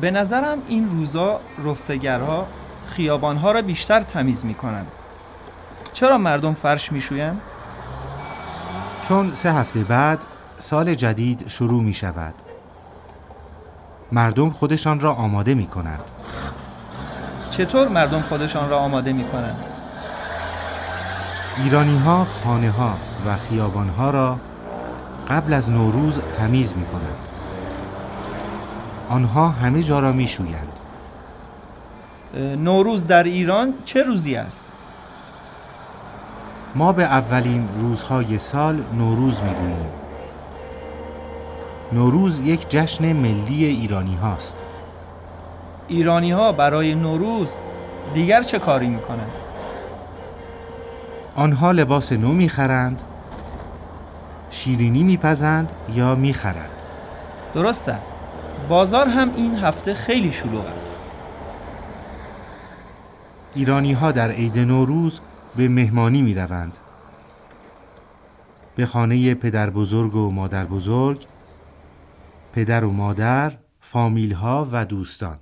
به نظرم این روزا رفتگرها خیابانها را بیشتر تمیز می کنند. چرا مردم فرش می شوین؟ چون سه هفته بعد سال جدید شروع می شود. مردم خودشان را آماده می کنند. چطور مردم خودشان را آماده می کنند؟ ایرانی ها خانه ها و خیابان ها را قبل از نوروز تمیز می کنند. آنها همه جا را می شویند. نوروز در ایران چه روزی است؟ ما به اولین روزهای سال نوروز می گوییم. نوروز یک جشن ملی ایرانی هاست. ایرانی ها برای نوروز دیگر چه کاری می کنند؟ آنها لباس نو می خرند، شیرینی می پزند یا می خرند. درست است. بازار هم این هفته خیلی شلوغ است. ایرانی ها در عید نوروز به مهمانی می روند. به خانه پدر بزرگ و مادر بزرگ، پدر و مادر، فامیل ها و دوستان.